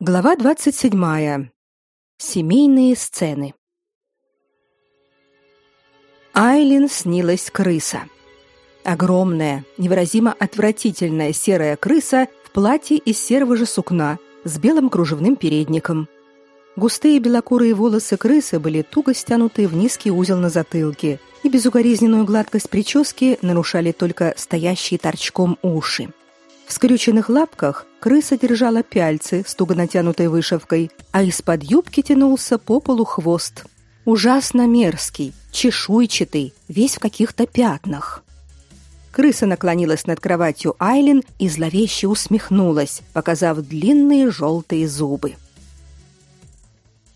Глава 27. Семейные сцены. Айлин снилась крыса. Огромная, невыразимо отвратительная серая крыса в платье из серого же сукна с белым кружевным передником. Густые белокурые волосы крысы были туго стянуты в низкий узел на затылке, и безукоризненную гладкость прически нарушали только стоящие торчком уши. В скрюченных лапках крыса держала пяльцы с туго натянутой вышивкой, а из-под юбки тянулся по полу хвост. Ужасно мерзкий, чешуйчатый, весь в каких-то пятнах. Крыса наклонилась над кроватью Айлин и зловеще усмехнулась, показав длинные желтые зубы.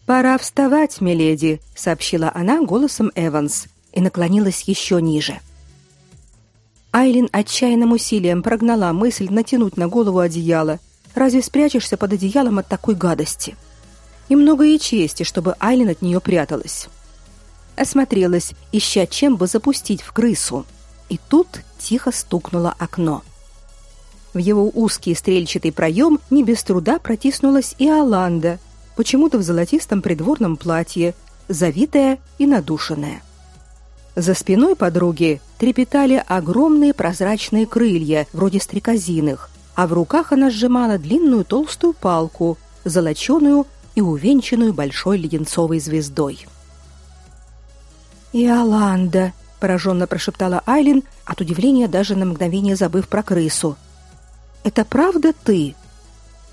«Пора вставать, миледи», — сообщила она голосом Эванс и наклонилась еще ниже. — Айлин отчаянным усилием прогнала мысль натянуть на голову одеяло. Разве спрячешься под одеялом от такой гадости? И много и чести, чтобы Айлин от нее пряталась. Осмотрелась, ища чем бы запустить в крысу. И тут тихо стукнуло окно. В его узкий стрельчатый проем не без труда протиснулась и Аланда, почему-то в золотистом придворном платье, завитая и надушенная. За спиной подруги трепетали огромные прозрачные крылья, вроде стрекозиных, а в руках она сжимала длинную толстую палку, золоченую и увенчанную большой леденцовой звездой. «Иоланда!» — пораженно прошептала Айлин, от удивления даже на мгновение забыв про крысу. «Это правда ты?»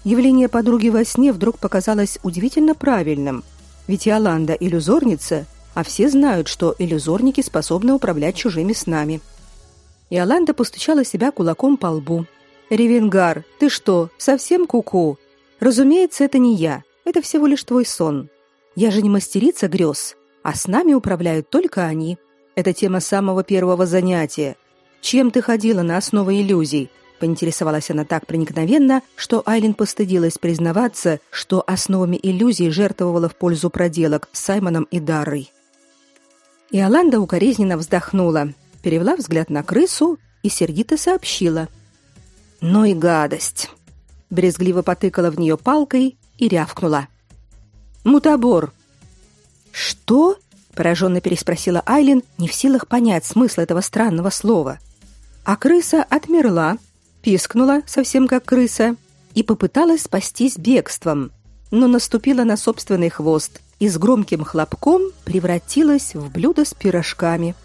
Явление подруги во сне вдруг показалось удивительно правильным, ведь Иоланда — иллюзорница — а все знают, что иллюзорники способны управлять чужими снами. Иоланда постучала себя кулаком по лбу. «Ревенгар, ты что, совсем куку? -ку? Разумеется, это не я. Это всего лишь твой сон. Я же не мастерица грез, а с нами управляют только они. Это тема самого первого занятия. Чем ты ходила на основе иллюзий?» Поинтересовалась она так проникновенно, что Айлин постыдилась признаваться, что основами иллюзий жертвовала в пользу проделок с Саймоном и Дарой. И Аланда укоризненно вздохнула, перевела взгляд на крысу и сердито сообщила. «Ну и гадость!» Брезгливо потыкала в нее палкой и рявкнула. «Мутабор!» «Что?» – пораженно переспросила Айлин, не в силах понять смысл этого странного слова. А крыса отмерла, пискнула, совсем как крыса, и попыталась спастись бегством, но наступила на собственный хвост и с громким хлопком превратилась в блюдо с пирожками.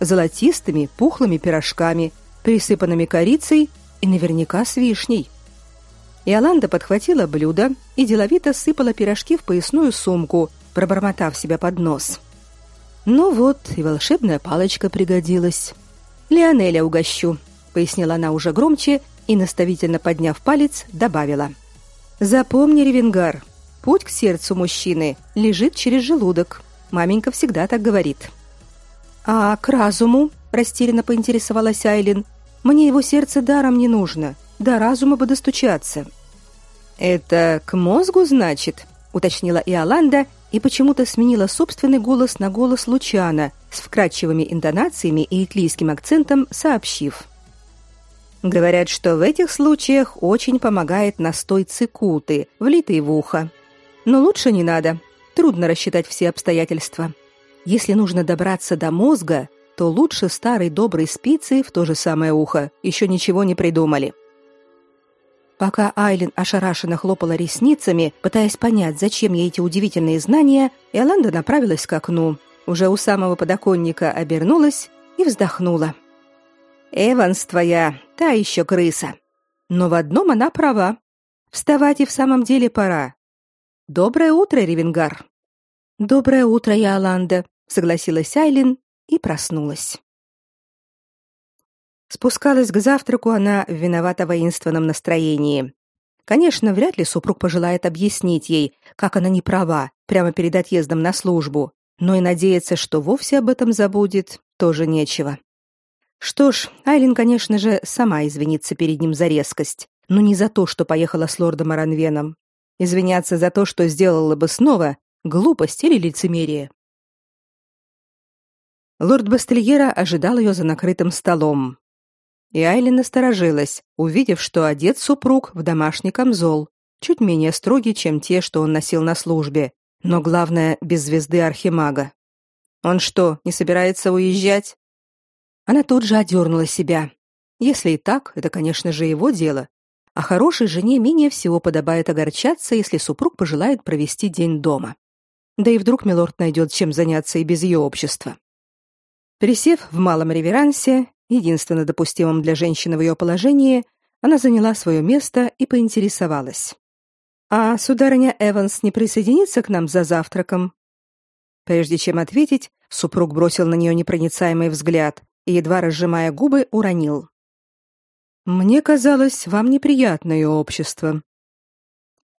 Золотистыми, пухлыми пирожками, присыпанными корицей и наверняка с вишней. Иоланда подхватила блюдо и деловито сыпала пирожки в поясную сумку, пробормотав себя под нос. Ну вот, и волшебная палочка пригодилась. Леонеля угощу, пояснила она уже громче и наставительно подняв палец, добавила: Запомни, Ревенгар, Путь к сердцу мужчины лежит через желудок. Маменька всегда так говорит. А к разуму, растерянно поинтересовалась Айлин. Мне его сердце даром не нужно. До разума бы достучаться. Это к мозгу, значит, уточнила Иоланда и почему-то сменила собственный голос на голос Лучана с вкрадчивыми интонациями и итлийским акцентом, сообщив: Говорят, что в этих случаях очень помогает настой цикуты, влитый в ухо. Но лучше не надо. Трудно рассчитать все обстоятельства. Если нужно добраться до мозга, то лучше старой доброй спицы в то же самое ухо. Еще ничего не придумали. Пока Айлин ошарашенно хлопала ресницами, пытаясь понять, зачем ей эти удивительные знания, Иоланда направилась к окну. Уже у самого подоконника обернулась и вздохнула. «Эванс твоя, та еще крыса. Но в одном она права. Вставать и в самом деле пора. Доброе утро, Ревенгар. Доброе утро, Яланда, согласилась Айлин и проснулась. Спускалась к завтраку она в виновато-воинственном настроении. Конечно, вряд ли супруг пожелает объяснить ей, как она не права, прямо перед отъездом на службу, но и надеяться, что вовсе об этом забудет, тоже нечего. Что ж, Айлин, конечно же, сама извинится перед ним за резкость, но не за то, что поехала с лордом Аранвеном. Извиняться за то, что сделала бы снова, глупость или лицемерие. Лорд Бастельера ожидал ее за накрытым столом. И Айлин насторожилась, увидев, что одет супруг в домашний камзол, чуть менее строгий, чем те, что он носил на службе, но главное, без звезды архимага. Он что, не собирается уезжать? Она тут же одернула себя. Если и так, это, конечно же, его дело. А хорошей жене менее всего подобает огорчаться, если супруг пожелает провести день дома. Да и вдруг милорд найдет чем заняться и без ее общества. Присев в малом реверансе, единственно допустимом для женщины в ее положении, она заняла свое место и поинтересовалась. «А сударыня Эванс не присоединится к нам за завтраком?» Прежде чем ответить, супруг бросил на нее непроницаемый взгляд и, едва разжимая губы, уронил. «Мне казалось, вам неприятно ее общество».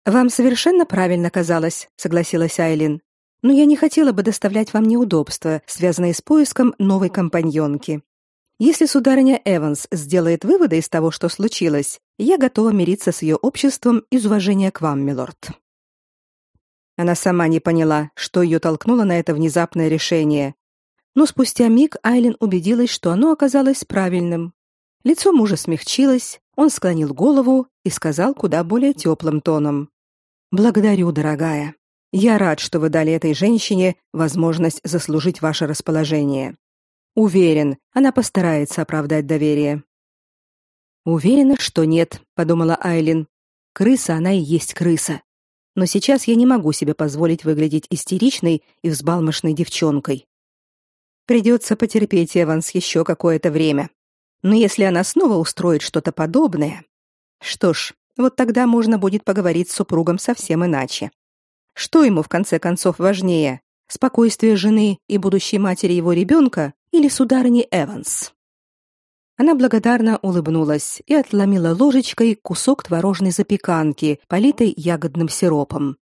«Вам совершенно правильно казалось», — согласилась Айлин. «Но я не хотела бы доставлять вам неудобства, связанные с поиском новой компаньонки. Если сударыня Эванс сделает выводы из того, что случилось, я готова мириться с ее обществом из уважения к вам, милорд. Она сама не поняла, что ее толкнуло на это внезапное решение. Но спустя миг Айлин убедилась, что оно оказалось правильным. Лицо мужа смягчилось, он склонил голову и сказал куда более теплым тоном: "Благодарю, дорогая. Я рад, что вы дали этой женщине возможность заслужить ваше расположение. Уверен, она постарается оправдать доверие. Уверена, что нет, подумала Айлин. Крыса она и есть крыса. Но сейчас я не могу себе позволить выглядеть истеричной и взбалмошной девчонкой. Придется потерпеть Эванс еще какое-то время. Но если она снова устроит что-то подобное, что ж, вот тогда можно будет поговорить с супругом совсем иначе. Что ему в конце концов важнее: спокойствие жены и будущей матери его ребенка или сударыни Эванс. Она благодарно улыбнулась и отломила ложечкой кусок творожной запеканки, политой ягодным сиропом.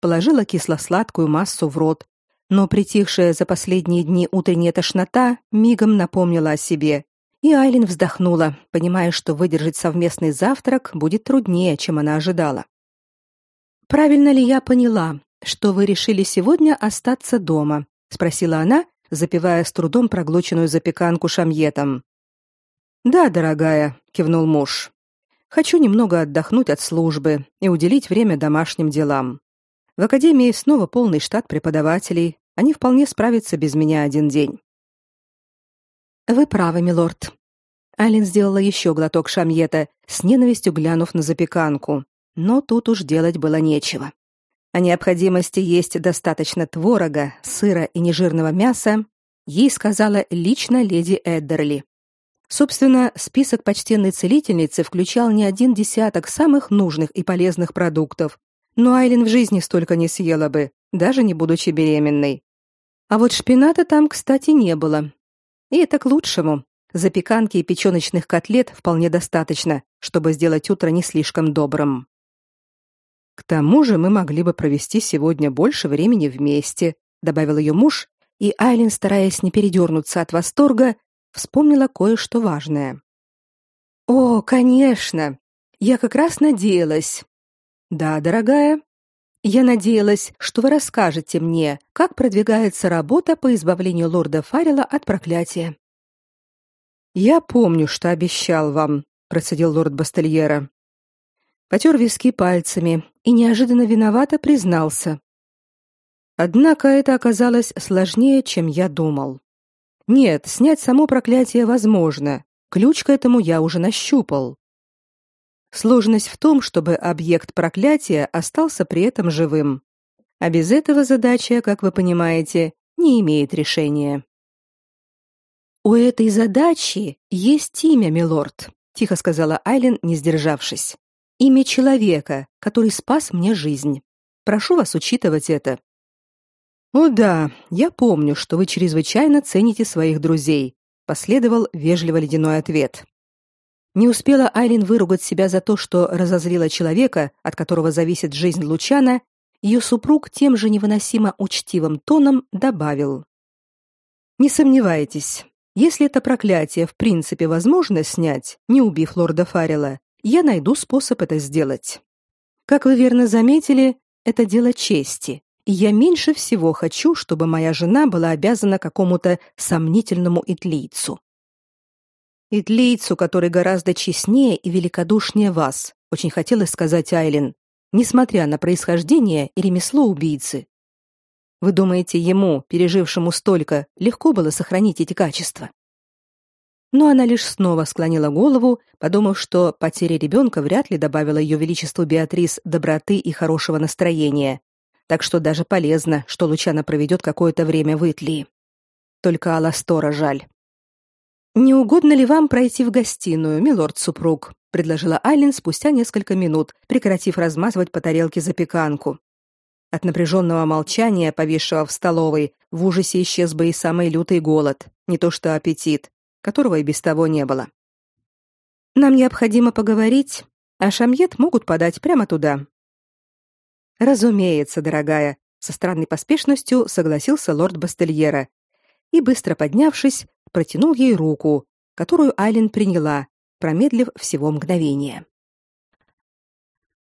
Положила кисло-сладкую массу в рот, но притихшая за последние дни утренняя тошнота мигом напомнила о себе, и Айлин вздохнула, понимая, что выдержать совместный завтрак будет труднее, чем она ожидала. Правильно ли я поняла, что вы решили сегодня остаться дома? спросила она, запивая с трудом проглоченную запеканку шамьетом. Да, дорогая, кивнул муж. Хочу немного отдохнуть от службы и уделить время домашним делам. В академии снова полный штат преподавателей, они вполне справятся без меня один день. Вы правы, милорд. Алин сделала еще глоток шамьета, с ненавистью глянув на запеканку, но тут уж делать было нечего. О необходимости есть достаточно творога, сыра и нежирного мяса ей сказала лично леди Эддерли. Собственно, список почтенной целительницы включал не один десяток самых нужных и полезных продуктов, но Айлин в жизни столько не съела бы, даже не будучи беременной. А вот шпината там, кстати, не было. И это к лучшему. Запеканки и печёночных котлет вполне достаточно, чтобы сделать утро не слишком добрым. К тому же мы могли бы провести сегодня больше времени вместе, добавил ее муж, и Айлин, стараясь не передернуться от восторга, вспомнила кое-что важное. О, конечно. Я как раз надеялась. Да, дорогая. Я надеялась, что вы расскажете мне, как продвигается работа по избавлению лорда Фаррелла от проклятия. Я помню, что обещал вам, процедил лорд Бастельера потер виски пальцами и неожиданно виновато признался. Однако это оказалось сложнее, чем я думал. Нет, снять само проклятие возможно. Ключ к этому я уже нащупал. Сложность в том, чтобы объект проклятия остался при этом живым. А без этого задача, как вы понимаете, не имеет решения. У этой задачи есть имя, милорд, тихо сказала Айлен, не сдержавшись. Имя человека, который спас мне жизнь. Прошу вас учитывать это. О да, я помню, что вы чрезвычайно цените своих друзей, последовал вежливо ледяной ответ. Не успела Айлин выругать себя за то, что разозлила человека, от которого зависит жизнь Лучана, ее супруг тем же невыносимо учтивым тоном добавил: Не сомневайтесь, если это проклятие в принципе возможно снять, не убив лорда Фаррелла, я найду способ это сделать. Как вы верно заметили, это дело чести, и я меньше всего хочу, чтобы моя жена была обязана какому-то сомнительному итлийцу. Итлийцу, который гораздо честнее и великодушнее вас, очень хотелось сказать Айлин, несмотря на происхождение и ремесло убийцы. Вы думаете, ему, пережившему столько, легко было сохранить эти качества? Но она лишь снова склонила голову, подумав, что потеря ребенка вряд ли добавила ее величеству Беатрис доброты и хорошего настроения, так что даже полезно, что Лучана проведет какое-то время в Итлии. Только Аластора жаль. «Не угодно ли вам пройти в гостиную, милорд-супруг?» — предложила Айлин спустя несколько минут, прекратив размазывать по тарелке запеканку. От напряженного молчания, повисшего в столовой, в ужасе исчез бы и самый лютый голод, не то что аппетит, которого и без того не было. «Нам необходимо поговорить, а шамьет могут подать прямо туда». «Разумеется, дорогая», — со странной поспешностью согласился лорд Бастельера и, быстро поднявшись, протянул ей руку, которую Айлин приняла, промедлив всего мгновение.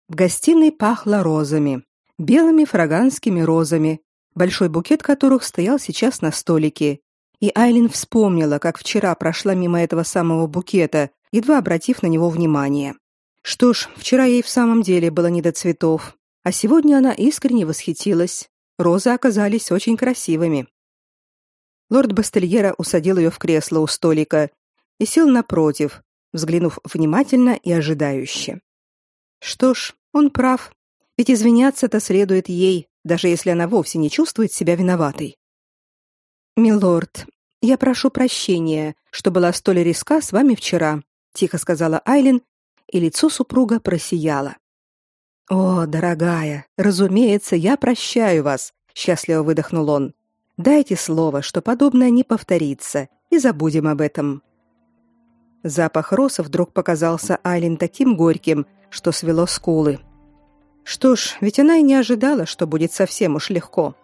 В гостиной пахло розами, белыми фраганскими розами, большой букет которых стоял сейчас на столике. И Айлин вспомнила, как вчера прошла мимо этого самого букета, едва обратив на него внимание. Что ж, вчера ей в самом деле было не до цветов, а сегодня она искренне восхитилась. Розы оказались очень красивыми. Лорд Бастельера усадил ее в кресло у столика и сел напротив, взглянув внимательно и ожидающе. Что ж, он прав, ведь извиняться-то следует ей, даже если она вовсе не чувствует себя виноватой. Милорд, я прошу прощения, что была столь резка с вами вчера, тихо сказала Айлин, и лицо супруга просияло. О, дорогая, разумеется, я прощаю вас, счастливо выдохнул он. Дайте слово, что подобное не повторится, и забудем об этом. Запах роса вдруг показался Айлин таким горьким, что свело скулы. Что ж, ведь она и не ожидала, что будет совсем уж легко.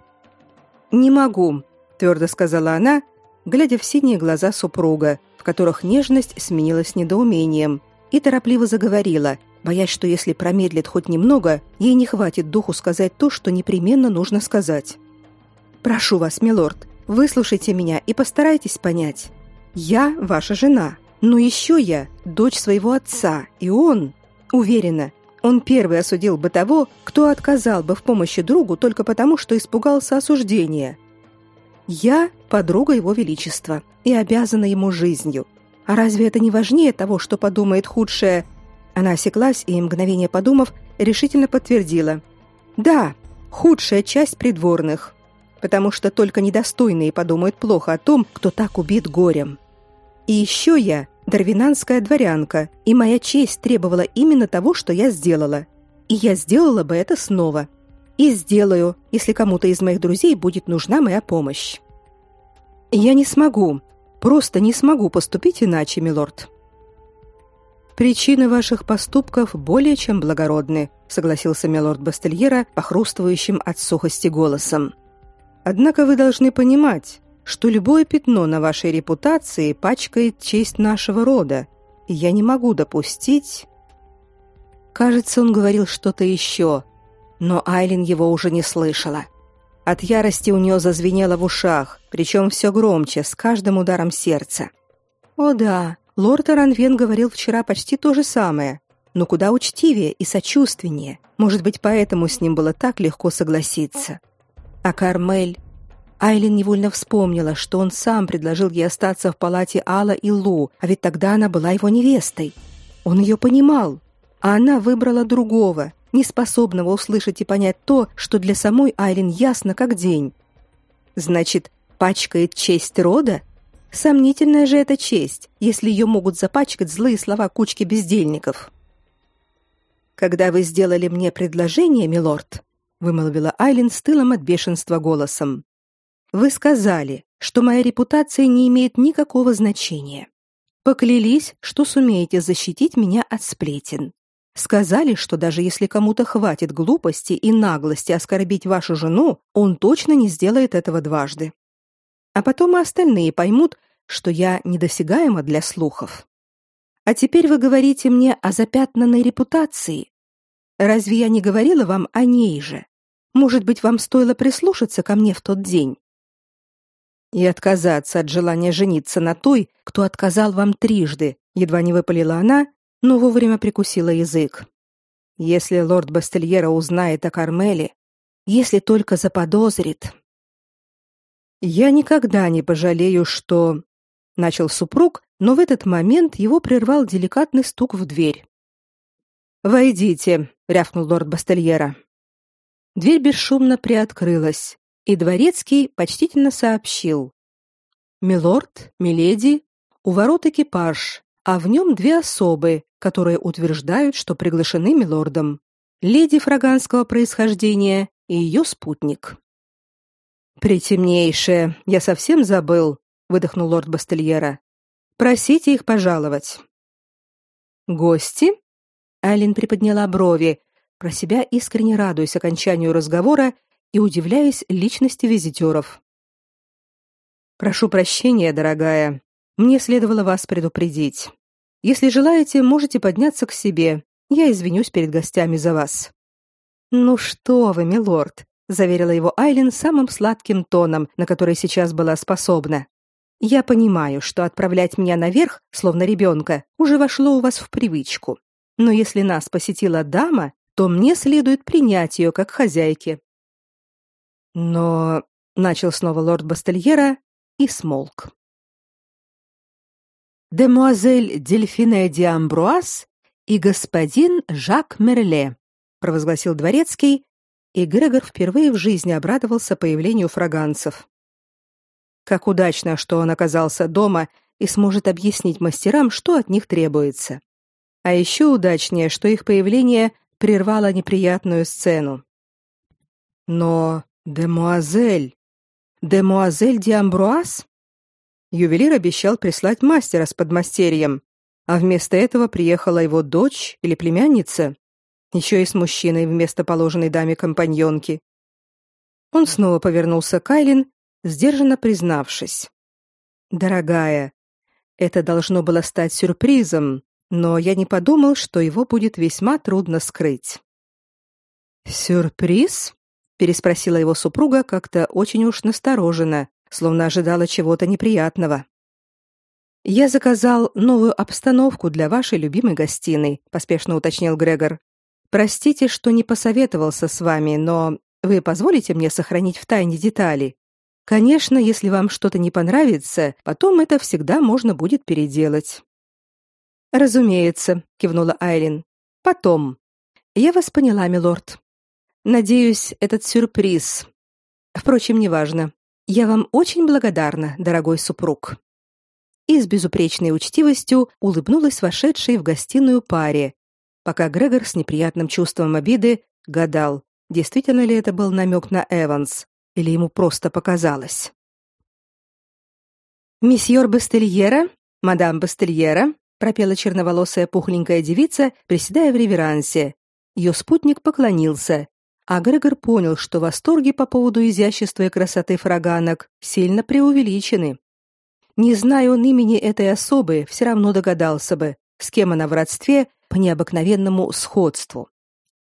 «Не могу», — твердо сказала она, глядя в синие глаза супруга, в которых нежность сменилась недоумением, и торопливо заговорила, боясь, что если промедлит хоть немного, ей не хватит духу сказать то, что непременно нужно сказать. Прошу вас, милорд, выслушайте меня и постарайтесь понять. Я ваша жена, но еще я дочь своего отца, и он, уверена, он первый осудил бы того, кто отказал бы в помощи другу только потому, что испугался осуждения. Я подруга его величества и обязана ему жизнью. А разве это не важнее того, что подумает худшее? Она осеклась и мгновение подумав, решительно подтвердила: "Да, худшая часть придворных потому что только недостойные подумают плохо о том, кто так убит горем. И еще я дарвинанская дворянка, и моя честь требовала именно того, что я сделала. И я сделала бы это снова. И сделаю, если кому-то из моих друзей будет нужна моя помощь. Я не смогу, просто не смогу поступить иначе, милорд. Причины ваших поступков более чем благородны, согласился милорд Бастельера, похрустывающим от сухости голосом. Однако вы должны понимать, что любое пятно на вашей репутации пачкает честь нашего рода, и я не могу допустить. Кажется, он говорил что-то еще, но Айлин его уже не слышала. От ярости у нее зазвенело в ушах, причем все громче, с каждым ударом сердца. О да, лорд Аранвен говорил вчера почти то же самое, но куда учтивее и сочувственнее. Может быть, поэтому с ним было так легко согласиться. А Кармель... Айлин невольно вспомнила, что он сам предложил ей остаться в палате Алла и Лу, а ведь тогда она была его невестой. Он ее понимал, а она выбрала другого, неспособного услышать и понять то, что для самой Айлин ясно как день. Значит, пачкает честь рода? Сомнительная же эта честь, если ее могут запачкать злые слова кучки бездельников. Когда вы сделали мне предложение, милорд, вымолвила Айлин с тылом от бешенства голосом. Вы сказали, что моя репутация не имеет никакого значения. Поклялись, что сумеете защитить меня от сплетен. Сказали, что даже если кому-то хватит глупости и наглости оскорбить вашу жену, он точно не сделает этого дважды. А потом и остальные поймут, что я недосягаема для слухов. А теперь вы говорите мне о запятнанной репутации. Разве я не говорила вам о ней же? Может быть, вам стоило прислушаться ко мне в тот день и отказаться от желания жениться на той, кто отказал вам трижды, едва не выпалила она, но вовремя прикусила язык. если лорд Бастельера узнает о Кармеле, если только заподозрит. Я никогда не пожалею, что начал супруг, но в этот момент его прервал деликатный стук в дверь. Войдите, рявкнул лорд Бастельера. Дверь бесшумно приоткрылась, и дворецкий почтительно сообщил: "Милорд, миледи, у ворот экипаж, а в нем две особы, которые утверждают, что приглашены милордом: леди фраганского происхождения и ее спутник". Притемнейшее, я совсем забыл, выдохнул лорд Бастельера. Просите их пожаловать. Гости? Айлин приподняла брови, про себя искренне радуясь окончанию разговора и удивляясь личности визитеров. Прошу прощения, дорогая. Мне следовало вас предупредить. Если желаете, можете подняться к себе. Я извинюсь перед гостями за вас. Ну что вы, милорд, заверила его Айлин самым сладким тоном, на который сейчас была способна. Я понимаю, что отправлять меня наверх, словно ребенка, уже вошло у вас в привычку. Но если нас посетила дама, то мне следует принять ее как хозяйки. Но начал снова лорд Бастельера и смолк. Демуазель Дельфине де Амбруаз и господин Жак Мерле, провозгласил дворецкий, и Грегор впервые в жизни обрадовался появлению фраганцев. Как удачно, что он оказался дома и сможет объяснить мастерам, что от них требуется. А еще удачнее, что их появление прервало неприятную сцену. Но демуазель, демуазель Диамбруаз? Ювелир обещал прислать мастера с подмастерьем, а вместо этого приехала его дочь или племянница еще и с мужчиной вместо положенной даме компаньонки. Он снова повернулся к Айлин, сдержанно признавшись: "Дорогая, это должно было стать сюрпризом, но я не подумал, что его будет весьма трудно скрыть". "Сюрприз?" переспросила его супруга как-то очень уж настороженно, словно ожидала чего-то неприятного. Я заказал новую обстановку для вашей любимой гостиной, поспешно уточнил Грегор. Простите, что не посоветовался с вами, но вы позволите мне сохранить в тайне детали? Конечно, если вам что-то не понравится, потом это всегда можно будет переделать. Разумеется, кивнула Айлин. Потом. Я вас поняла, милорд. Надеюсь, этот сюрприз. Впрочем, неважно. Я вам очень благодарна, дорогой супруг. И с безупречной учтивостью улыбнулась вошедшей в гостиную паре, пока Грегор с неприятным чувством обиды гадал, действительно ли это был намек на Эванс или ему просто показалось. «Месьеор Бастельера, мадам Бастельера», пропела черноволосая пухленькая девица, приседая в реверансе. Ее спутник поклонился, а Грегор понял, что восторги по поводу изящества и красоты фраганок сильно преувеличены. Не зная он имени этой особы, все равно догадался бы, с кем она в родстве по необыкновенному сходству.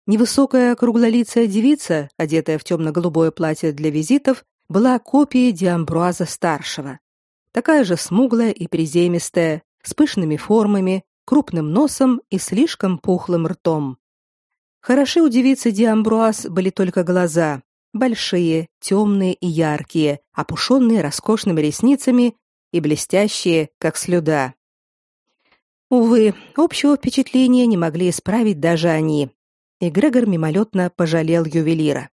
Невысокая круглолицая девица, одетая в темно-голубое платье для визитов, была копией Диамбруаза старшего. Такая же смуглая и приземистая, с пышными формами, крупным носом и слишком пухлым ртом. Хороши у девицы Диамбруаз были только глаза, большие, темные и яркие, опушенные роскошными ресницами и блестящие, как слюда. Увы, общего впечатления не могли исправить даже они. И Грегор мимолетно пожалел ювелира.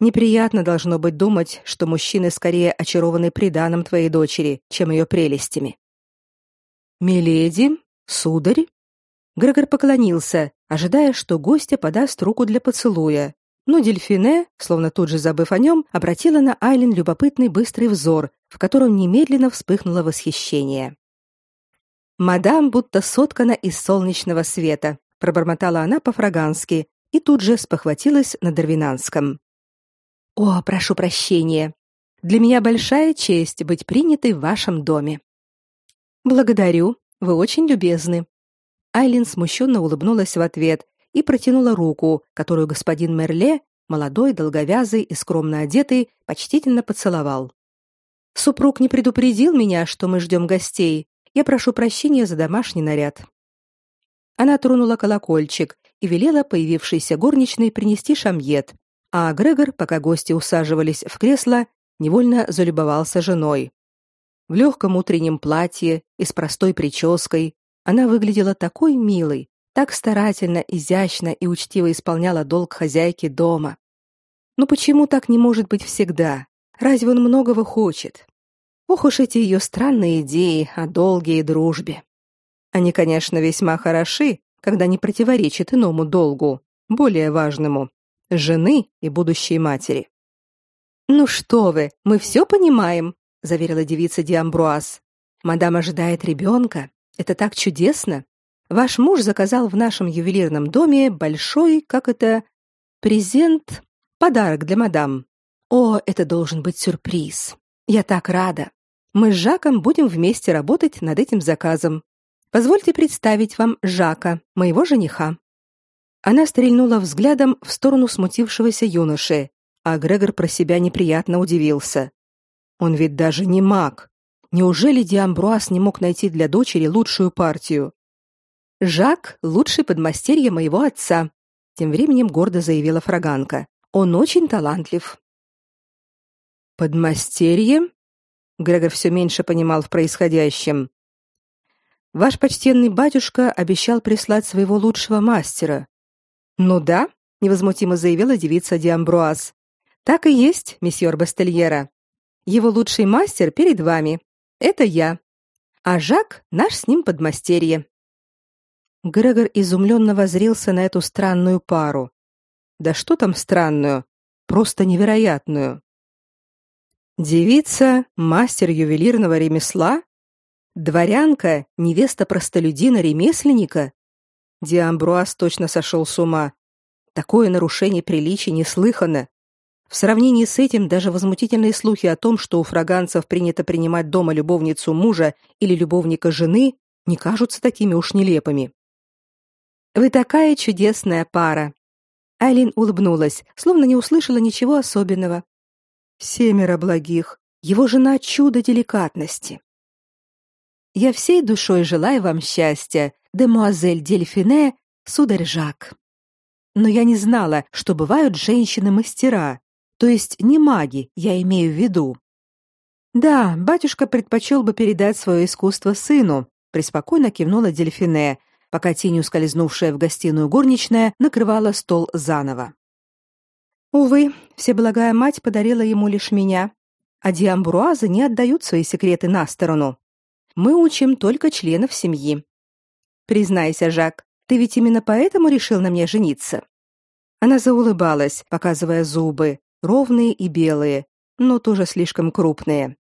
Неприятно должно быть думать, что мужчины скорее очарованы приданым твоей дочери, чем ее прелестями. Миледи, сударь, Грегор поклонился, ожидая, что гостья подаст руку для поцелуя. Но Дельфине, словно тут же забыв о нем, обратила на Айлин любопытный быстрый взор, в котором немедленно вспыхнуло восхищение. Мадам будто соткана из солнечного света, пробормотала она по-фрагански и тут же спохватилась на дарвинанском. О, прошу прощения. Для меня большая честь быть принятой в вашем доме. Благодарю, вы очень любезны. Айлин смущенно улыбнулась в ответ и протянула руку, которую господин Мерле, молодой, долговязый и скромно одетый, почтительно поцеловал. Супруг не предупредил меня, что мы ждем гостей, я прошу прощения за домашний наряд. Она тронула колокольчик, и велела появившейся горничной принести шамьет, а Грегор, пока гости усаживались в кресло, невольно залюбовался женой. В легком утреннем платье и с простой прической она выглядела такой милой, так старательно, изящно и учтиво исполняла долг хозяйки дома. Но почему так не может быть всегда? Разве он многого хочет? Ох уж эти ее странные идеи о долге и дружбе. Они, конечно, весьма хороши, когда не противоречат иному долгу, более важному жены и будущей матери. Ну что вы, мы все понимаем, заверила девица Диамбруаз. Мадам ожидает ребенка. Это так чудесно. Ваш муж заказал в нашем ювелирном доме большой, как это, презент, подарок для мадам. О, это должен быть сюрприз. Я так рада. Мы с Жаком будем вместе работать над этим заказом. Позвольте представить вам Жака, моего жениха. Она стрельнула взглядом в сторону смутившегося юноши, а Грегор про себя неприятно удивился. Он ведь даже не маг. Неужели Диамбруас не мог найти для дочери лучшую партию? Жак лучший подмастерье моего отца, тем временем гордо заявила фраганка. Он очень талантлив. Подмастерье? Грегор все меньше понимал в происходящем. Ваш почтенный батюшка обещал прислать своего лучшего мастера. Ну да, невозмутимо заявила девица Диамбруаз. Так и есть, месье Бастельера. Его лучший мастер перед вами. Это я. А Жак наш с ним подмастерье. Грегор изумленно воззрился на эту странную пару. Да что там странную? Просто невероятную. Девица, мастер ювелирного ремесла, дворянка, невеста простолюдина-ремесленника, Диамбруаз точно сошел с ума. Такое нарушение приличий неслыханно. В сравнении с этим даже возмутительные слухи о том, что у фраганцев принято принимать дома любовницу мужа или любовника жены, не кажутся такими уж нелепыми. Вы такая чудесная пара. Айлин улыбнулась, словно не услышала ничего особенного. Семеро благих. Его жена чудо деликатности. Я всей душой желаю вам счастья, демуазель Дельфине, сударь Жак. Но я не знала, что бывают женщины-мастера, то есть не маги, я имею в виду. Да, батюшка предпочел бы передать свое искусство сыну, преспокойно кивнула Дельфине, пока тенью скользнувшая в гостиную горничная накрывала стол заново. Увы, всеблагая мать подарила ему лишь меня, а диамбруазы не отдают свои секреты на сторону. Мы учим только членов семьи. Признайся, Жак, ты ведь именно поэтому решил на мне жениться. Она заулыбалась, показывая зубы, ровные и белые, но тоже слишком крупные.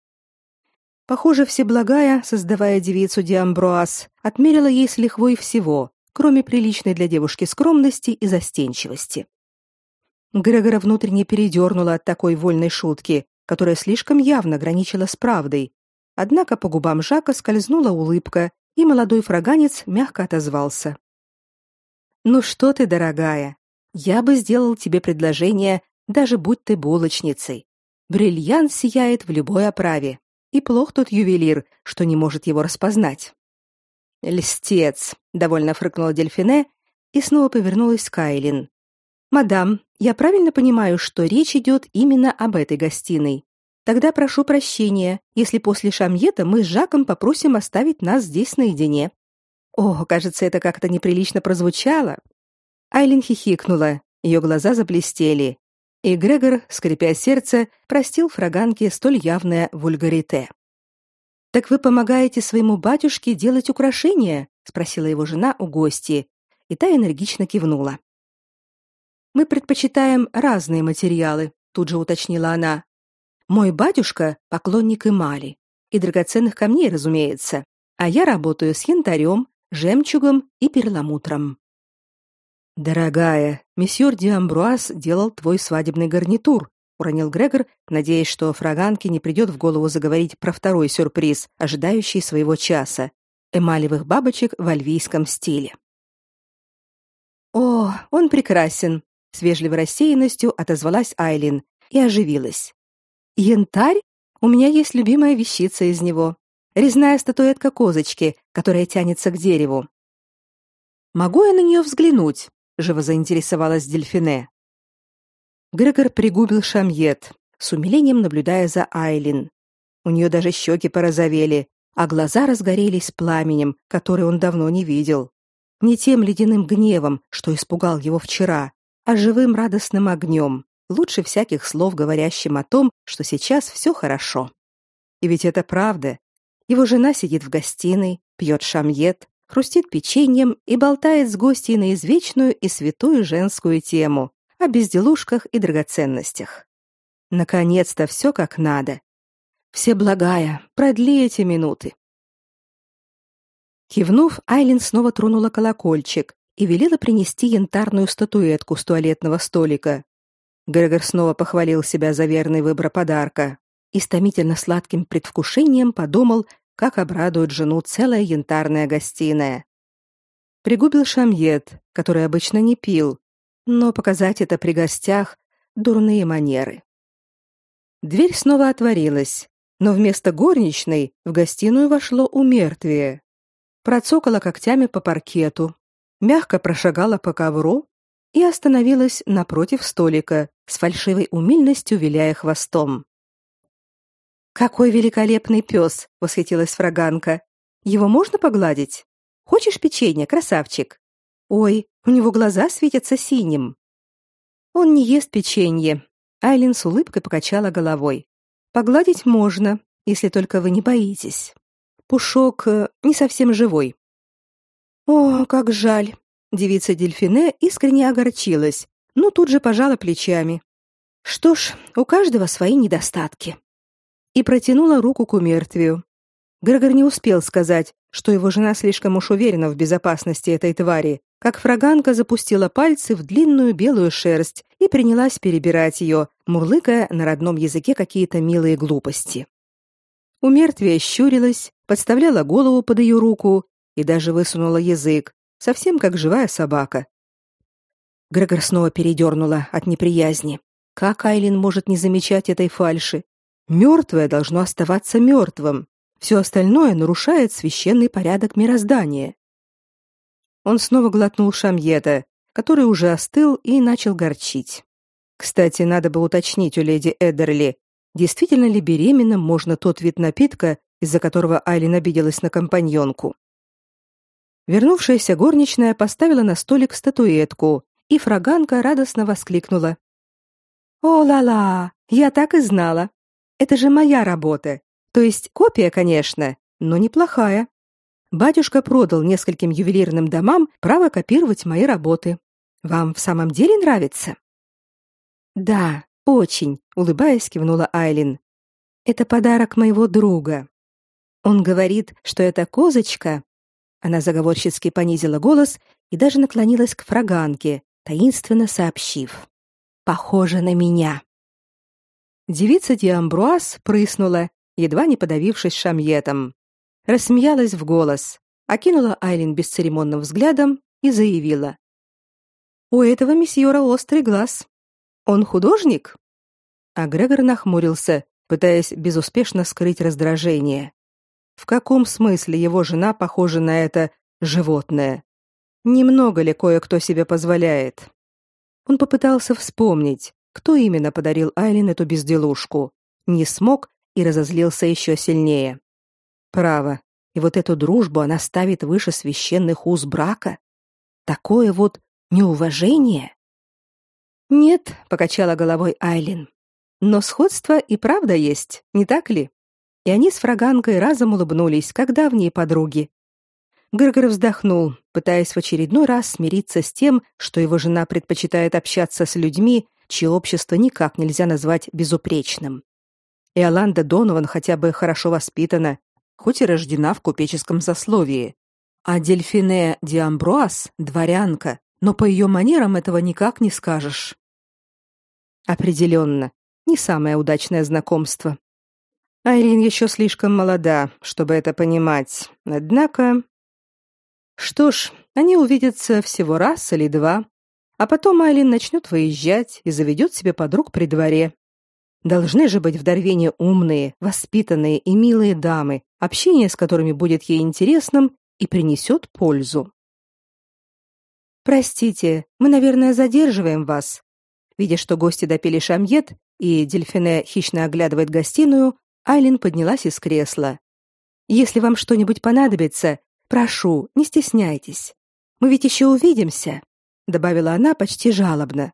Похоже, всеблагая, создавая девицу Диамбруаз, отмерила ей с лихвой всего, кроме приличной для девушки скромности и застенчивости. Грегора внутренне передернула от такой вольной шутки, которая слишком явно граничила с правдой. Однако по губам Жака скользнула улыбка, и молодой фраганец мягко отозвался. «Ну что ты, дорогая, я бы сделал тебе предложение, даже будь ты булочницей. Бриллиант сияет в любой оправе, и плох тот ювелир, что не может его распознать». «Льстец», — довольно фыркнула Дельфине и снова повернулась к Айлин. «Мадам, я правильно понимаю, что речь идет именно об этой гостиной?» Тогда прошу прощения, если после шамьета мы с Жаком попросим оставить нас здесь наедине. О, кажется, это как-то неприлично прозвучало. Айлин хихикнула, ее глаза заблестели, и Грегор, скрипя сердце, простил фраганке столь явное вульгарите. Так вы помогаете своему батюшке делать украшения? спросила его жена у гости, и та энергично кивнула. Мы предпочитаем разные материалы, тут же уточнила она. Мой батюшка поклонник эмали и драгоценных камней, разумеется, а я работаю с янтарем, жемчугом и перламутром. Дорогая, месье Диамбруаз делал твой свадебный гарнитур, уронил Грегор, надеясь, что фраганке не придет в голову заговорить про второй сюрприз, ожидающий своего часа эмалевых бабочек в альвийском стиле. О, он прекрасен, с вежливой рассеянностью отозвалась Айлин и оживилась. Янтарь? У меня есть любимая вещица из него. Резная статуэтка козочки, которая тянется к дереву. Могу я на нее взглянуть? Живо заинтересовалась Дельфине. Грегор пригубил шамьет, с умилением наблюдая за Айлин. У нее даже щеки порозовели, а глаза разгорелись пламенем, который он давно не видел. Не тем ледяным гневом, что испугал его вчера, а живым радостным огнем, лучше всяких слов, говорящим о том, что сейчас все хорошо. И ведь это правда. Его жена сидит в гостиной, пьет шамьет, хрустит печеньем и болтает с гостьей на извечную и святую женскую тему о безделушках и драгоценностях. Наконец-то все как надо. Все благая, продли эти минуты. Кивнув, Айлин снова тронула колокольчик и велела принести янтарную статуэтку с туалетного столика. Грегор снова похвалил себя за верный выбор подарка и с томительно сладким предвкушением подумал, как обрадует жену целая янтарная гостиная. Пригубил шамьет, который обычно не пил, но показать это при гостях — дурные манеры. Дверь снова отворилась, но вместо горничной в гостиную вошло умертвие. Процокала когтями по паркету, мягко прошагала по ковру и остановилась напротив столика, с фальшивой умильностью виляя хвостом. Какой великолепный пес!» — восхитилась фраганка. Его можно погладить? Хочешь печенье, красавчик? Ой, у него глаза светятся синим. Он не ест печенье. Айлин с улыбкой покачала головой. Погладить можно, если только вы не боитесь. Пушок э, не совсем живой. О, как жаль. Девица Дельфине искренне огорчилась, но тут же пожала плечами. Что ж, у каждого свои недостатки и протянула руку к умертвию. Грегор не успел сказать, что его жена слишком уж уверена в безопасности этой твари, как фраганка запустила пальцы в длинную белую шерсть и принялась перебирать ее, мурлыкая на родном языке какие-то милые глупости. Умертвие щурилась, подставляла голову под ее руку и даже высунула язык, совсем как живая собака. Грегор снова передернула от неприязни. Как Айлин может не замечать этой фальши? Мертвое должно оставаться мертвым. Все остальное нарушает священный порядок мироздания. Он снова глотнул шамьета, который уже остыл и начал горчить. Кстати, надо бы уточнить у леди Эдерли, действительно ли беременным можно тот вид напитка, из-за которого Айлин обиделась на компаньонку. Вернувшаяся горничная поставила на столик статуэтку, и фраганка радостно воскликнула: "О ла-ла, я так и знала. Это же моя работа. То есть копия, конечно, но неплохая. Батюшка продал нескольким ювелирным домам право копировать мои работы. Вам в самом деле нравится? Да, очень, улыбаясь, кивнула Айлин. Это подарок моего друга. Он говорит, что эта козочка. Она заговорщицки понизила голос и даже наклонилась к фраганке, таинственно сообщив: "Похожа на меня". Девица Диамбруаз прыснула, едва не подавившись шамьетом. Рассмеялась в голос, окинула Айлин бесцеремонным взглядом и заявила: "У этого месьеора острый глаз. Он художник?" А Грегор нахмурился, пытаясь безуспешно скрыть раздражение. В каком смысле его жена похожа на это животное? Немного ли кое-кто себе позволяет? Он попытался вспомнить, кто именно подарил Айлин эту безделушку. Не смог и разозлился еще сильнее. Право, и вот эту дружбу она ставит выше священных уз брака. Такое вот неуважение. Нет, покачала головой Айлин. Но сходство и правда есть, не так ли? И они с фраганкой разом улыбнулись, как давние подруги. Гргор вздохнул, пытаясь в очередной раз смириться с тем, что его жена предпочитает общаться с людьми, чье общество никак нельзя назвать безупречным. Иоланда Донован хотя бы хорошо воспитана, хоть и рождена в купеческом сословии. А Дельфине Диамбруаз – дворянка, но по ее манерам этого никак не скажешь. Определенно, не самое удачное знакомство. Айрин еще слишком молода, чтобы это понимать. Однако... Что ж, они увидятся всего раз или два, а потом Айлин начнет выезжать и заведет себе подруг при дворе. Должны же быть в Дарвине умные, воспитанные и милые дамы, общение с которыми будет ей интересным и принесет пользу. Простите, мы, наверное, задерживаем вас. Видя, что гости допили шамьет, и Дельфине хищно оглядывает гостиную, Айлин поднялась из кресла. Если вам что-нибудь понадобится, прошу, не стесняйтесь. Мы ведь еще увидимся, добавила она почти жалобно.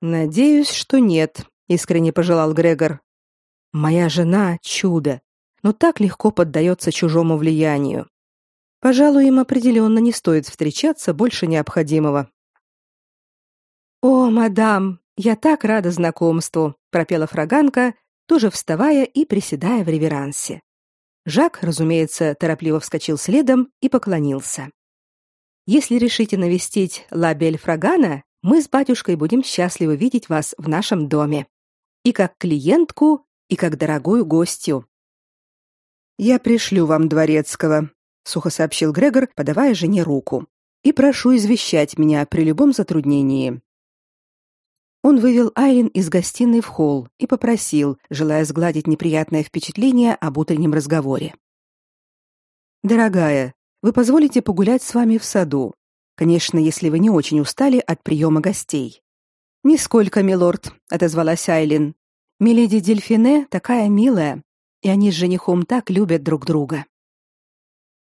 Надеюсь, что нет, искренне пожелал Грегор. Моя жена чудо, но так легко поддается чужому влиянию. Пожалуй, им определенно не стоит встречаться больше необходимого. О, мадам, я так рада знакомству, пропела фраганка, тоже вставая и приседая в реверансе. Жак, разумеется, торопливо вскочил следом и поклонился. Если решите навестить Лабель Фрагана, мы с батюшкой будем счастливы видеть вас в нашем доме. И как клиентку, и как дорогую гостью. Я пришлю вам дворецкого, сухо сообщил Грегор, подавая жене руку. И прошу извещать меня при любом затруднении. Он вывел Айлин из гостиной в холл и попросил, желая сгладить неприятное впечатление об утреннем разговоре. Дорогая, вы позволите погулять с вами в саду. Конечно, если вы не очень устали от приема гостей. Нисколько, милорд, отозвалась Айлин. Миледи Дельфине такая милая, и они с женихом так любят друг друга.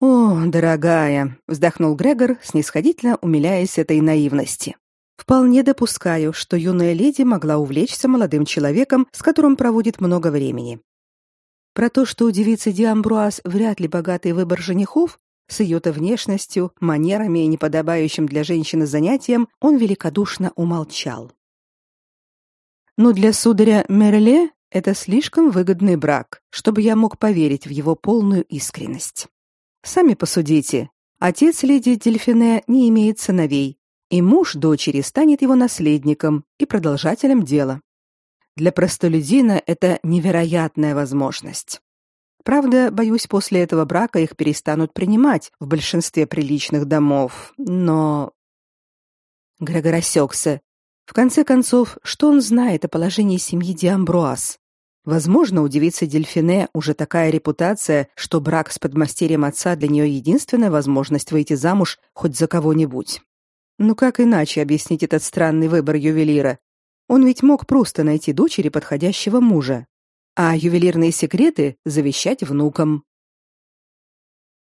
О, дорогая, вздохнул Грегор, снисходительно умиляясь этой наивности. Вполне допускаю, что юная леди могла увлечься молодым человеком, с которым проводит много времени. Про то, что у девицы Диамбруаз вряд ли богатый выбор женихов, с ее-то внешностью, манерами и неподобающим для женщины занятием он великодушно умолчал. Но для сударя Мерле это слишком выгодный брак, чтобы я мог поверить в его полную искренность. Сами посудите. Отец леди Дельфине не имеет сыновей, и муж дочери станет его наследником и продолжателем дела. Для простолюдина это невероятная возможность. Правда, боюсь, после этого брака их перестанут принимать в большинстве приличных домов, но... Грегор осекся. В конце концов, что он знает о положении семьи Диамбруаз? Возможно, у девицы Дельфине уже такая репутация, что брак с подмастерьем отца для нее единственная возможность выйти замуж хоть за кого-нибудь. Ну как иначе объяснить этот странный выбор ювелира? Он ведь мог просто найти дочери подходящего мужа а ювелирные секреты завещать внукам.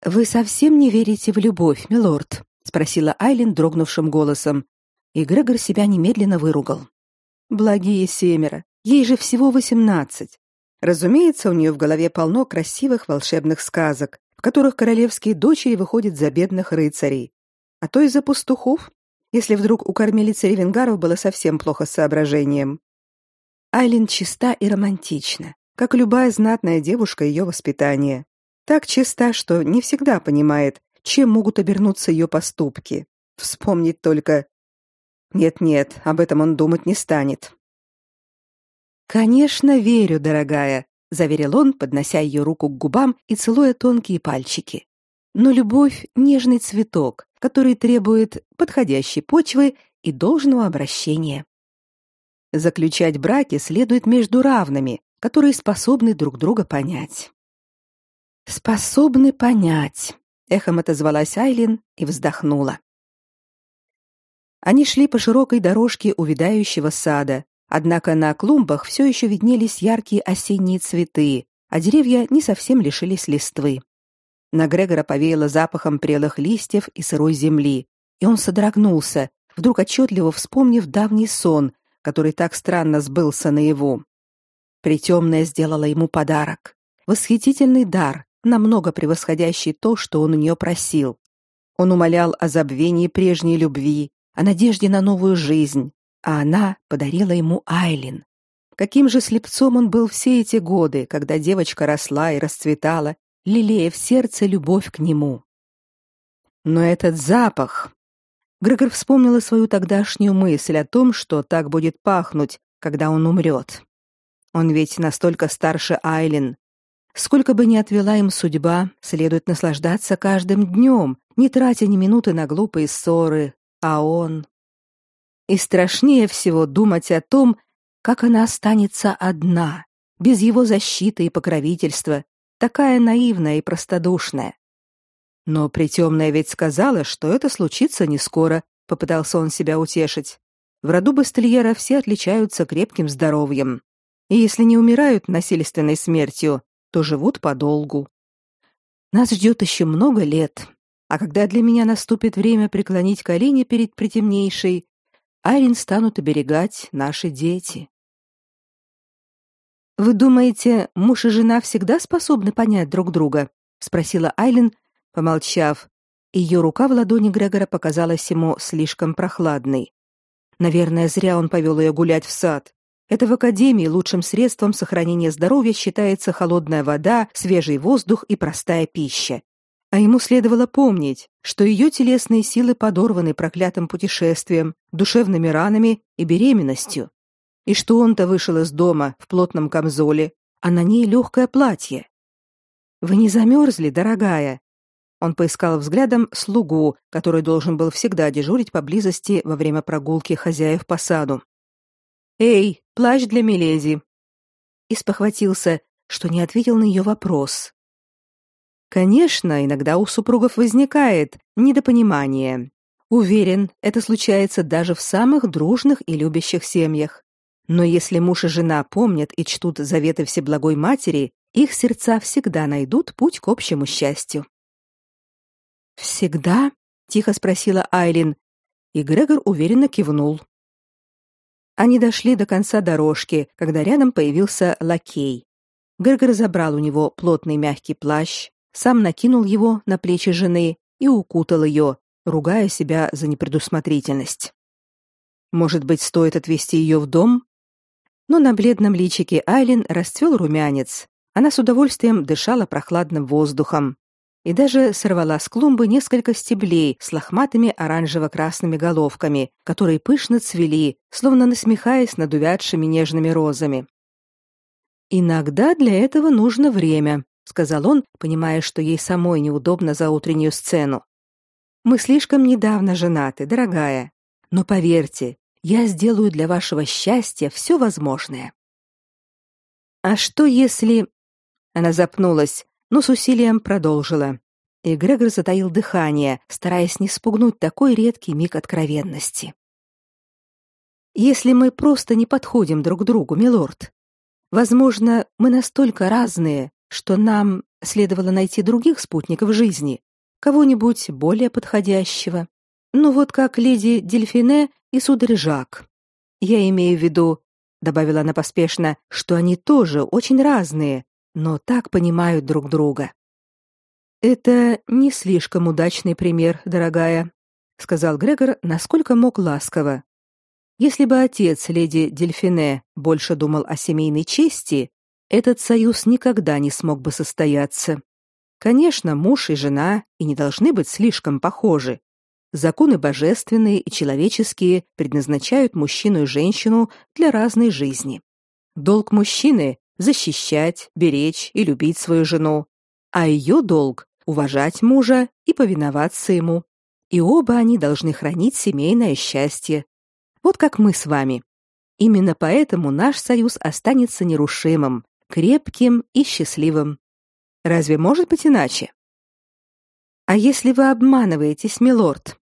Вы совсем не верите в любовь, милорд, спросила Айлин дрогнувшим голосом, и Грегор себя немедленно выругал. Благие семеро, ей же всего восемнадцать. Разумеется, у нее в голове полно красивых волшебных сказок, в которых королевские дочери выходят за бедных рыцарей, а то и за пастухов, если вдруг у кормилицы Ревенгаров было совсем плохо с соображением. Айлин чиста и романтична как любая знатная девушка ее воспитания. Так чиста, что не всегда понимает, чем могут обернуться ее поступки. Вспомнить только... Нет-нет, об этом он думать не станет. «Конечно, верю, дорогая», — заверил он, поднося ее руку к губам и целуя тонкие пальчики. «Но любовь — нежный цветок, который требует подходящей почвы и должного обращения. Заключать браки следует между равными, которые способны друг друга понять. Способны понять, эхом отозвалась Айлин и вздохнула. Они шли по широкой дорожке увядающего сада, однако на клумбах все еще виднелись яркие осенние цветы, а деревья не совсем лишились листвы. На Грегора повеяло запахом прелых листьев и сырой земли, и он содрогнулся, вдруг отчетливо вспомнив давний сон, который так странно сбылся наяву. Притемная сделала ему подарок. Восхитительный дар, намного превосходящий то, что он у нее просил. Он умолял о забвении прежней любви, о надежде на новую жизнь, а она подарила ему Айлин. Каким же слепцом он был все эти годы, когда девочка росла и расцветала, лелея в сердце любовь к нему. Но этот запах... Грегор вспомнила свою тогдашнюю мысль о том, что так будет пахнуть, когда он умрет. Он ведь настолько старше Айлин. Сколько бы ни отвела им судьба, следует наслаждаться каждым днем, не тратя ни минуты на глупые ссоры, а он... И страшнее всего думать о том, как она останется одна, без его защиты и покровительства, такая наивная и простодушная. Но притемная ведь сказала, что это случится не скоро, попытался он себя утешить. В роду Бастельера все отличаются крепким здоровьем. И если не умирают насильственной смертью, то живут подолгу. Нас ждет еще много лет. А когда для меня наступит время преклонить колени перед притемнейшей, Айрин станут оберегать наши дети. Вы думаете, муж и жена всегда способны понять друг друга? спросила Айлин, помолчав. Ее рука в ладони Грегора показалась ему слишком прохладной. Наверное, зря он повел ее гулять в сад. Это в академии лучшим средством сохранения здоровья считается холодная вода, свежий воздух и простая пища. А ему следовало помнить, что ее телесные силы подорваны проклятым путешествием, душевными ранами и беременностью. И что он-то вышел из дома в плотном камзоле, а на ней легкое платье. Вы не замерзли, дорогая? Он поискал взглядом слугу, который должен был всегда дежурить поблизости во время прогулки хозяев по саду. Эй, плащ для Миледи. И спохватился, что не ответил на ее вопрос. Конечно, иногда у супругов возникает недопонимание. Уверен, это случается даже в самых дружных и любящих семьях. Но если муж и жена помнят и чтут заветы Всеблагой Матери, их сердца всегда найдут путь к общему счастью. Всегда? тихо спросила Айлин, и Грегор уверенно кивнул. Они дошли до конца дорожки, когда рядом появился лакей. Грегор забрал у него плотный мягкий плащ, сам накинул его на плечи жены и укутал ее, ругая себя за непредусмотрительность. Может быть, стоит отвезти ее в дом? Но на бледном личике Айлин расцвел румянец. Она с удовольствием дышала прохладным воздухом и даже сорвала с клумбы несколько стеблей с лохматыми оранжево-красными головками, которые пышно цвели, словно насмехаясь над увядшими нежными розами. Иногда для этого нужно время, сказал он, понимая, что ей самой неудобно за утреннюю сцену. Мы слишком недавно женаты, дорогая, но поверьте, я сделаю для вашего счастья все возможное. А что если Она запнулась, но с усилием продолжила. И Грегор затаил дыхание, стараясь не спугнуть такой редкий миг откровенности. Если мы просто не подходим друг другу, милорд, возможно, мы настолько разные, что нам следовало найти других спутников жизни, кого-нибудь более подходящего. Ну вот как леди Дельфине и сударь Жак. Я имею в виду, добавила она поспешно, что они тоже очень разные, но так понимают друг друга. Это не слишком удачный пример, дорогая, сказал Грегор, насколько мог ласково. Если бы отец леди Дельфине больше думал о семейной чести, этот союз никогда не смог бы состояться. Конечно, муж и жена и не должны быть слишком похожи. Законы божественные и человеческие предназначают мужчину и женщину для разной жизни. Долг мужчины защищать, беречь и любить свою жену, а ее долг уважать мужа и повиноваться ему. И оба они должны хранить семейное счастье. Вот как мы с вами. Именно поэтому наш союз останется нерушимым, крепким и счастливым. Разве может быть иначе? А если вы обманываетесь, милорд?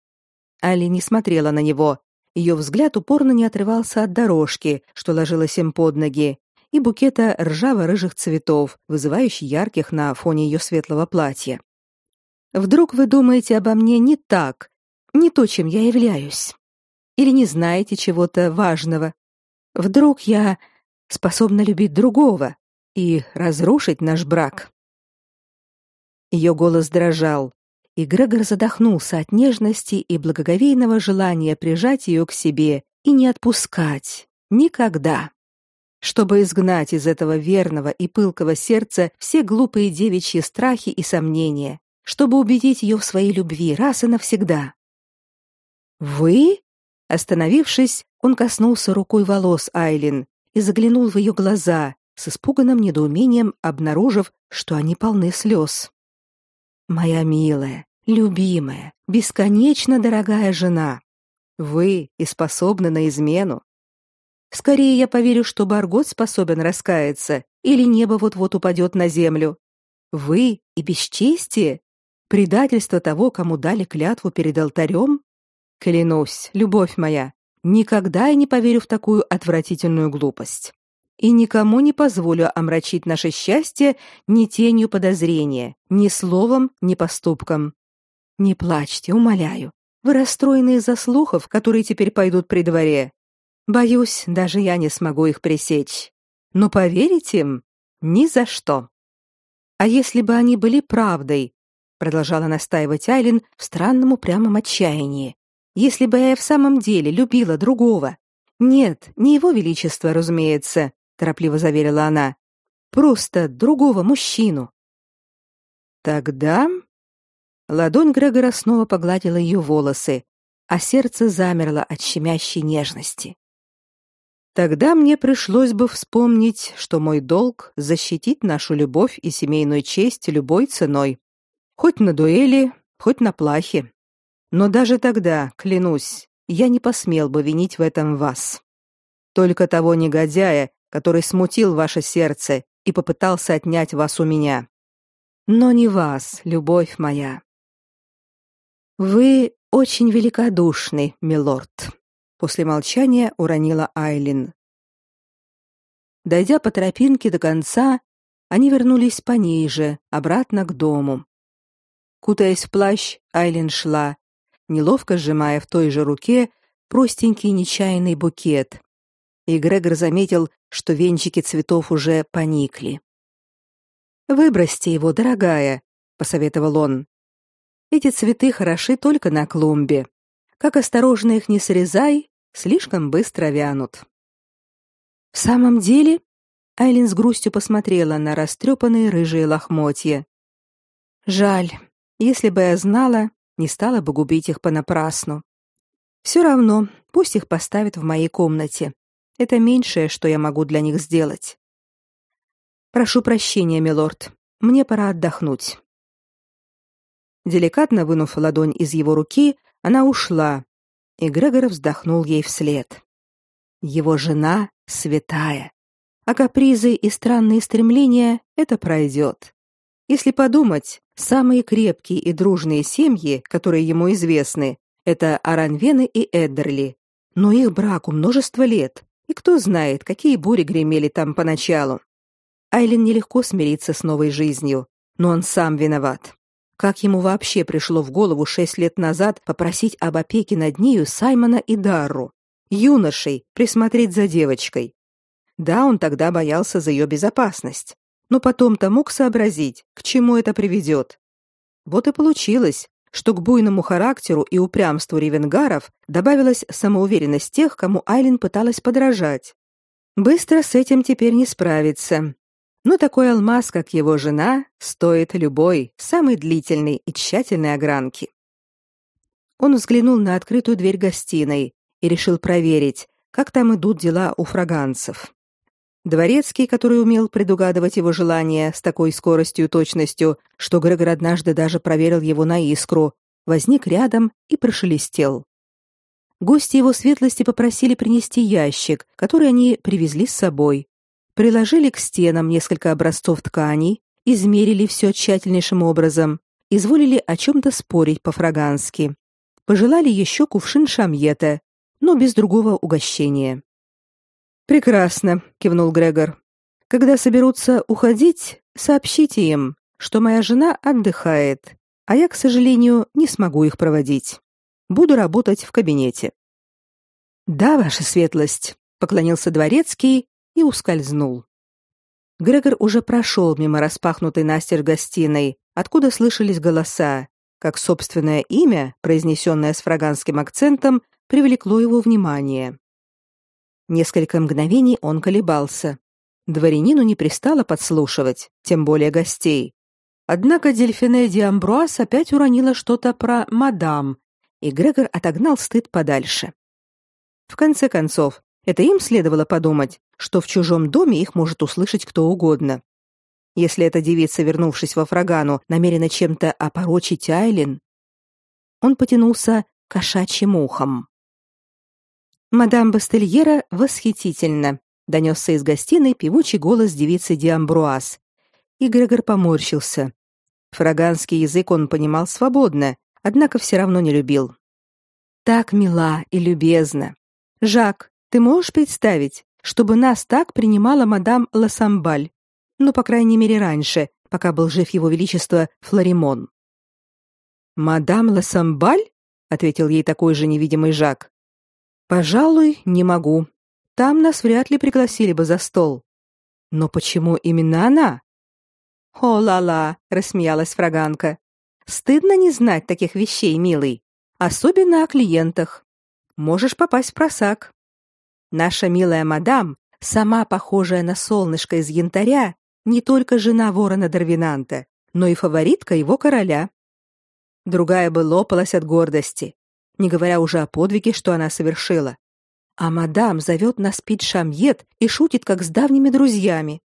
Али не смотрела на него. Ее взгляд упорно не отрывался от дорожки, что ложилась им под ноги, и букета ржаво-рыжих цветов, вызывающих ярких на фоне ее светлого платья. Вдруг вы думаете обо мне не так, не то, чем я являюсь? Или не знаете чего-то важного? Вдруг я способна любить другого, и разрушить наш брак. Ее голос дрожал, и Грегор задохнулся от нежности и благоговейного желания прижать ее к себе и не отпускать никогда, чтобы изгнать из этого верного и пылкого сердца все глупые девичьи страхи и сомнения, чтобы убедить ее в своей любви раз и навсегда. Вы? Остановившись, он коснулся рукой волос Айлин и заглянул в ее глаза, с испуганным недоумением обнаружив, что они полны слез. Моя милая, любимая, бесконечно дорогая жена, вы и способны на измену. Скорее я поверю, что Баргот способен раскаяться, или небо вот-вот упадет на землю. Вы и бесчестие, предательство того, кому дали клятву перед алтарем. Клянусь, любовь моя, никогда я не поверю в такую отвратительную глупость. И никому не позволю омрачить наше счастье ни тенью подозрения, ни словом, ни поступком. Не плачьте, умоляю. Вы расстроены из-за слухов, которые теперь пойдут при дворе. Боюсь, даже я не смогу их пресечь. Но поверить им ни за что. А если бы они были правдой, продолжала настаивать Айлин в странном упрямом отчаянии. Если бы я в самом деле любила другого. Нет, не его величество, разумеется, торопливо заверила она. Просто другого мужчину. Тогда ладонь Грегора снова погладила ее волосы, а сердце замерло от щемящей нежности. Тогда мне пришлось бы вспомнить, что мой долг защитить нашу любовь и семейную честь любой ценой, хоть на дуэли, хоть на плахе. Но даже тогда, клянусь, я не посмел бы винить в этом вас. Только того негодяя, который смутил ваше сердце и попытался отнять вас у меня. Но не вас, любовь моя. Вы очень великодушны, милорд, после молчания уронила Айлин. Дойдя по тропинке до конца, они вернулись по ней же, обратно к дому. Кутаясь в плащ, Айлин шла, неловко сжимая в той же руке простенький нечаянный букет. И Грегор заметил, что венчики цветов уже поникли. «Выбросьте его, дорогая», — посоветовал он. «Эти цветы хороши только на клумбе. Как осторожно их не срезай, слишком быстро вянут». «В самом деле?» Айлин с грустью посмотрела на растрепанные рыжие лохмотья. «Жаль, если бы я знала, не стала бы губить их понапрасну. Все равно, пусть их поставят в моей комнате. Это меньшее, что я могу для них сделать. Прошу прощения, милорд. Мне пора отдохнуть. Деликатно вынув ладонь из его руки, она ушла, и Грегор вздохнул ей вслед. Его жена святая, а капризы и странные стремления это пройдет. Если подумать, самые крепкие и дружные семьи, которые ему известны, это Аранвены и Эддерли. Но их браку множество лет, и кто знает, какие бури гремели там поначалу. Айлин нелегко смириться с новой жизнью, но он сам виноват. Как ему вообще пришло в голову шесть лет назад попросить об опеке над нею Саймона и Дарру, юношей, присмотреть за девочкой? Да, он тогда боялся за ее безопасность, но потом-то мог сообразить, к чему это приведет. Вот и получилось, что к буйному характеру и упрямству ревенгаров добавилась самоуверенность тех, кому Айлин пыталась подражать. Быстро с этим теперь не справиться. Но такой алмаз, как его жена, стоит любой, самой длительной и тщательной огранки. Он взглянул на открытую дверь гостиной и решил проверить, как там идут дела у фраганцев. Дворецкий, который умел предугадывать его желания с такой скоростью и точностью, что Грегор однажды даже проверил его на искру, возник рядом и прошелестел. Гости его светлости попросили принести ящик, который они привезли с собой. Приложили к стенам несколько образцов тканей, измерили все тщательнейшим образом, изволили о чем-то спорить по-фрагански. Пожелали еще кувшин шамьета, но без другого угощения. Прекрасно, кивнул Грегор. Когда соберутся уходить, сообщите им, что моя жена отдыхает, а я, к сожалению, не смогу их проводить. Буду работать в кабинете. Да, ваша светлость, поклонился дворецкий и ускользнул. Грегор уже прошел мимо распахнутой настежь гостиной, откуда слышались голоса, как собственное имя, произнесенное с фраганским акцентом, привлекло его внимание. Несколько мгновений он колебался. Дворянину не пристало подслушивать, тем более гостей. Однако Дельфине Диамбруас опять уронила что-то про мадам, и Грегор отогнал стыд подальше. В конце концов, это им следовало подумать, что в чужом доме их может услышать кто угодно. Если эта девица, вернувшись во Фрагану, намерена чем-то опорочить Айлин, он потянулся кошачьим ухом. Мадам Бастельера восхитительно, донесся из гостиной певучий голос девицы Диамбруаз. И Грегор поморщился. Фраганский язык он понимал свободно, однако все равно не любил. так мила и любезна. Жак, ты можешь представить, чтобы нас так принимала мадам Лассамбаль? Ну, по крайней мере, раньше, пока был жив его величество Флоримон. Мадам Лассамбаль? ответил ей такой же невидимый Жак. Пожалуй, не могу. Там нас вряд ли пригласили бы за стол. Но почему именно она? О ла-ла, рассмеялась фраганка. Стыдно не знать таких вещей, милый, особенно о клиентах. Можешь попасть в просак. Наша милая мадам, сама похожая на солнышко из янтаря, не только жена ворона Дарвинанта, но и фаворитка его короля. Другая бы лопалась от гордости, не говоря уже о подвиге, что она совершила. А мадам зовет нас пить шамьет и шутит, как с давними друзьями.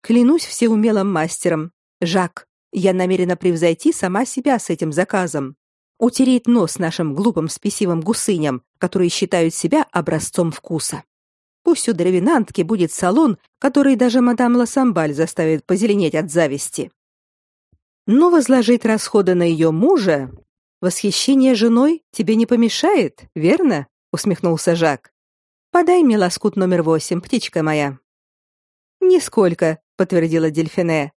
Клянусь всеумелым мастером, Жак, я намерена превзойти сама себя с этим заказом. Утереть нос нашим глупым спесивым гусыням, которые считают себя образцом вкуса. Пусть у древинантки будет салон, который даже мадам Лассамбаль заставит позеленеть от зависти. Но возложить расходы на ее мужа, восхищение женой тебе не помешает, верно? усмехнулся Жак. Подай мне лоскут номер восемь, птичка моя. Нисколько, подтвердила Дельфине.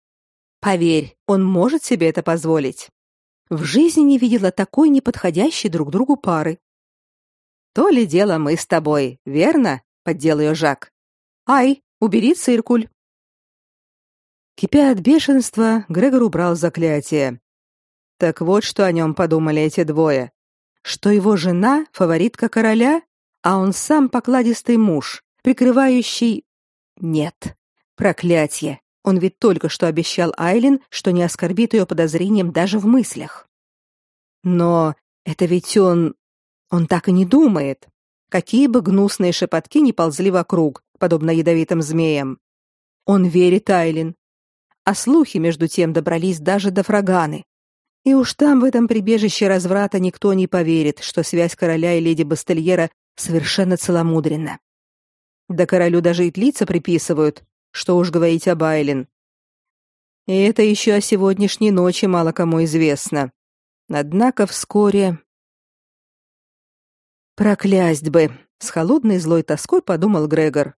Поверь, он может себе это позволить. В жизни не видела такой неподходящей друг другу пары. То ли дело мы с тобой, верно? поддел ее Жак. Ай, убери циркуль. Кипя от бешенства, Грегор убрал заклятие. Так вот, что о нем подумали эти двое. Что его жена — фаворитка короля, а он сам покладистый муж, прикрывающий... Нет, проклятие. Он ведь только что обещал Айлин, что не оскорбит ее подозрением даже в мыслях. Но это ведь он... Он так и не думает. Какие бы гнусные шепотки ни ползли вокруг, подобно ядовитым змеям. Он верит Айлин. А слухи, между тем, добрались даже до Фраганы. И уж там, в этом прибежище разврата, никто не поверит, что связь короля и леди Бастельера совершенно целомудренна. Да королю даже и лица приписывают, что уж говорить об Айлин. И это еще о сегодняшней ночи мало кому известно. Однако вскоре... Проклясть бы! С холодной злой тоской подумал Грегор.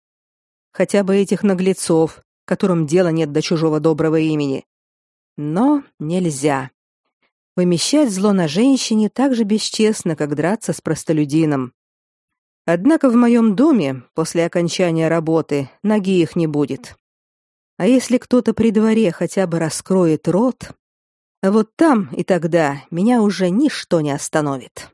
Хотя бы этих наглецов, которым дела нет до чужого доброго имени. Но нельзя. Вымещать зло на женщине так же бесчестно, как драться с простолюдином. Однако в моем доме после окончания работы ноги их не будет. А если кто-то при дворе хотя бы раскроет рот, вот там и тогда меня уже ничто не остановит.